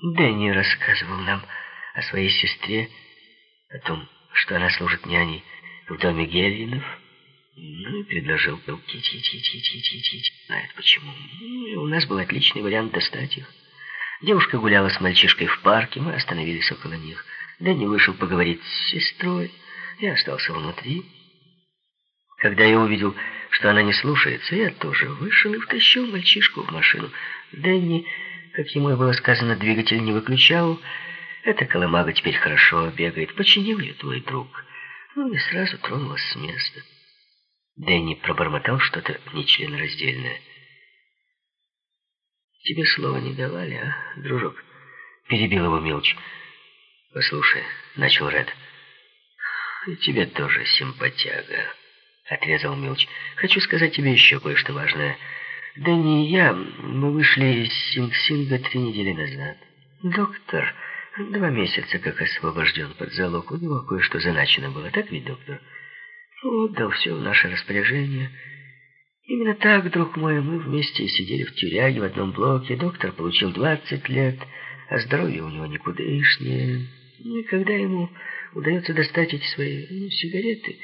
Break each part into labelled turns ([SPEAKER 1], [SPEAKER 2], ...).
[SPEAKER 1] Дэнни рассказывал нам о своей сестре, о том, что она служит няней в доме Гельвинов. Ну и предложил тить-тить-тить-тить-тить-тить. Знает почему. Ну, и у нас был отличный вариант достать их. Девушка гуляла с мальчишкой в парке, мы остановились около них. Дэнни вышел поговорить с сестрой, я остался внутри. Когда я увидел, что она не слушается, я тоже вышел и втащил мальчишку в машину. Дэнни, как ему и было сказано, двигатель не выключал. Эта колымага теперь хорошо бегает. Починил ее твой друг. Ну и сразу тронулась с места. Дэнни пробормотал что-то нечленораздельное. «Тебе слова не давали, а, дружок?» Перебил его Милч. «Послушай», — начал Ред. «И тебе тоже симпатяга», — отрезал Милч. «Хочу сказать тебе еще кое-что важное. Дэнни и я, мы вышли из Синг-Синга три недели назад. Доктор два месяца как освобожден под залог. У него кое-что заначено было, так ведь, доктор?» отдал все в наше распоряжение. Именно так, друг мой, мы вместе сидели в тюряге в одном блоке. Доктор получил 20 лет, а здоровье у него никудышнее. И когда ему удается достать эти свои ну, сигареты,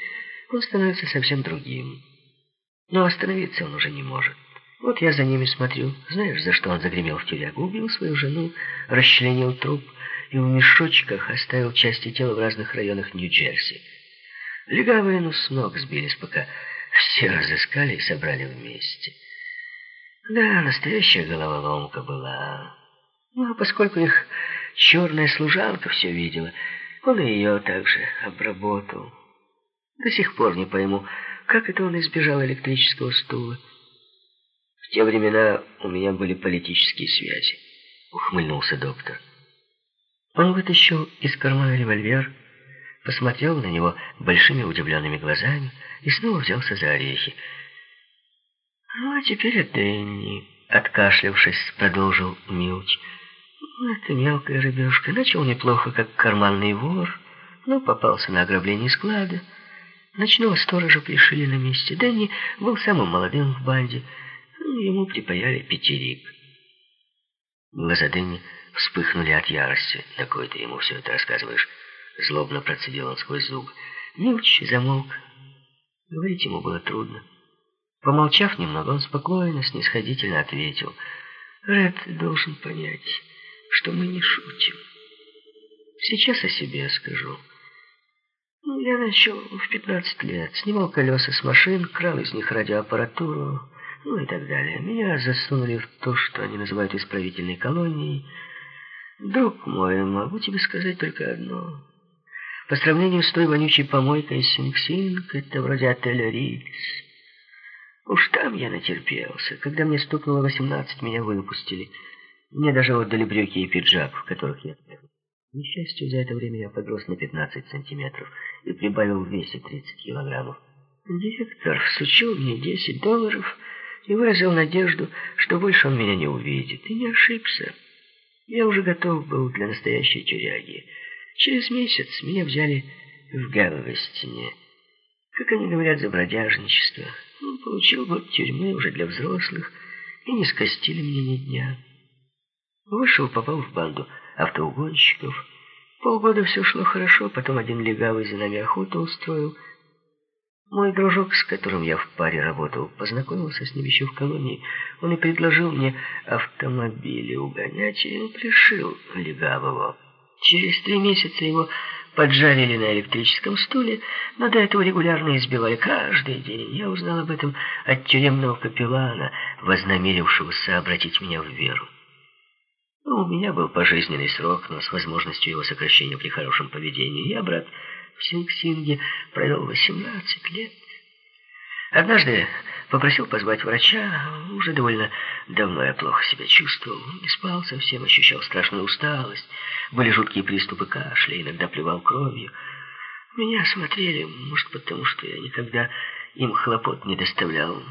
[SPEAKER 1] он становится совсем другим. Но остановиться он уже не может. Вот я за ними смотрю. Знаешь, за что он загремел в тюрягу? Убил свою жену, расчленил труп и в мешочках оставил части тела в разных районах Нью-Джерси. Легавые с ног сбились, пока все разыскали и собрали вместе. Да, настоящая головоломка была. Ну, а поскольку их черная служанка все видела, он ее также обработал. До сих пор не пойму, как это он избежал электрического стула. В те времена у меня были политические связи, ухмыльнулся доктор. Он вытащил из кармана револьвер посмотрел на него большими удивленными глазами и снова взялся за орехи. «Ну, а теперь это Дэнни», — откашлявшись, продолжил Милч. «Ну, «Это мелкая рыбешка. Начал неплохо, как карманный вор, но попался на ограбление склада. Ночного сторожа пришили на месте. Дэнни был самым молодым в банде. Ему припаяли пятерик». Глаза Дэнни вспыхнули от ярости. «На кой ты ему все это рассказываешь?» Злобно процедил он сквозь зубы. Милч замолк. Говорить ему было трудно. Помолчав немного, он спокойно, снисходительно ответил. «Ред должен понять, что мы не шутим. Сейчас о себе скажу. Ну, я начал в 15 лет, снимал колеса с машин, крал из них радиоаппаратуру, ну и так далее. Меня засунули в то, что они называют исправительной колонией. Друг мой, могу тебе сказать только одно. По сравнению с той вонючей помойкой Синг-Синг, это вроде отеля Риц. Уж там я натерпелся. Когда мне стукнуло 18, меня выпустили. Мне даже отдали брюки и пиджак, в которых я К несчастью, за это время я подрос на 15 сантиметров и прибавил в весе 30 килограммов. Директор всучил мне 10 долларов и выразил надежду, что больше он меня не увидит. И не ошибся. Я уже готов был для настоящей тюряги. Через месяц меня взяли в Галвестине. Как они говорят, за бродяжничество. Ну, получил год тюрьмы уже для взрослых, и не скостили мне ни дня. Вышел, попал в банду автоугонщиков. Полгода все шло хорошо, потом один легавый за нами охоту устроил. Мой дружок, с которым я в паре работал, познакомился с ним еще в колонии. Он и предложил мне автомобили угонять, и пришил легавого. Через три месяца его поджарили на электрическом стуле, но до этого регулярно избивали каждый день. Я узнал об этом от тюремного капеллана, вознамерившегося обратить меня в веру. Ну, у меня был пожизненный срок, но с возможностью его сокращения при хорошем поведении. Я, брат, в Синг-Синге провел 18 лет. Однажды попросил позвать врача. Уже довольно давно я плохо себя чувствовал. Не спал совсем, ощущал страшную усталость. Были жуткие приступы кашля, иногда плевал кровью. Меня осмотрели, может, потому что я никогда им хлопот не доставлял.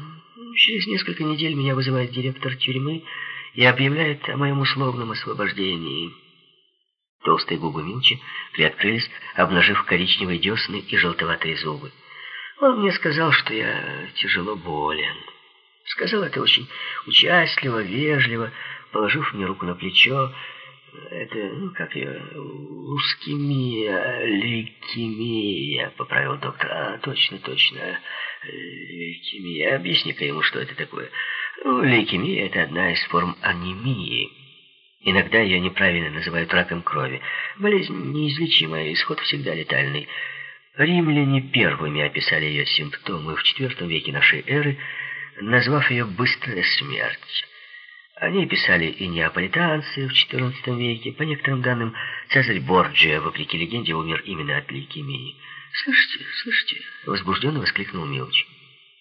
[SPEAKER 1] Через несколько недель меня вызывает директор тюрьмы и объявляет о моем условном освобождении. Толстые губы Милчи приоткрылись, обнажив коричневые десны и желтоватые зубы. Он мне сказал, что я тяжело болен. Сказал это очень участливо, вежливо, положив мне руку на плечо. Это, ну, как ее, лускемия, лейкемия, поправил доктор. А, точно, точно, лейкемия. Объясни-ка ему, что это такое. Ну, лейкемия – это одна из форм анемии. Иногда ее неправильно называют раком крови. Болезнь неизлечимая, исход всегда летальный. Римляне первыми описали ее симптомы в IV веке нашей эры, назвав ее «быстрая смерть». Они писали и неаполитанцы в XIV веке. По некоторым данным, Цезарь Борджиа, вопреки легенде, умер именно от лейкемии. «Слышите, слышите?» — возбужденно воскликнул Милч.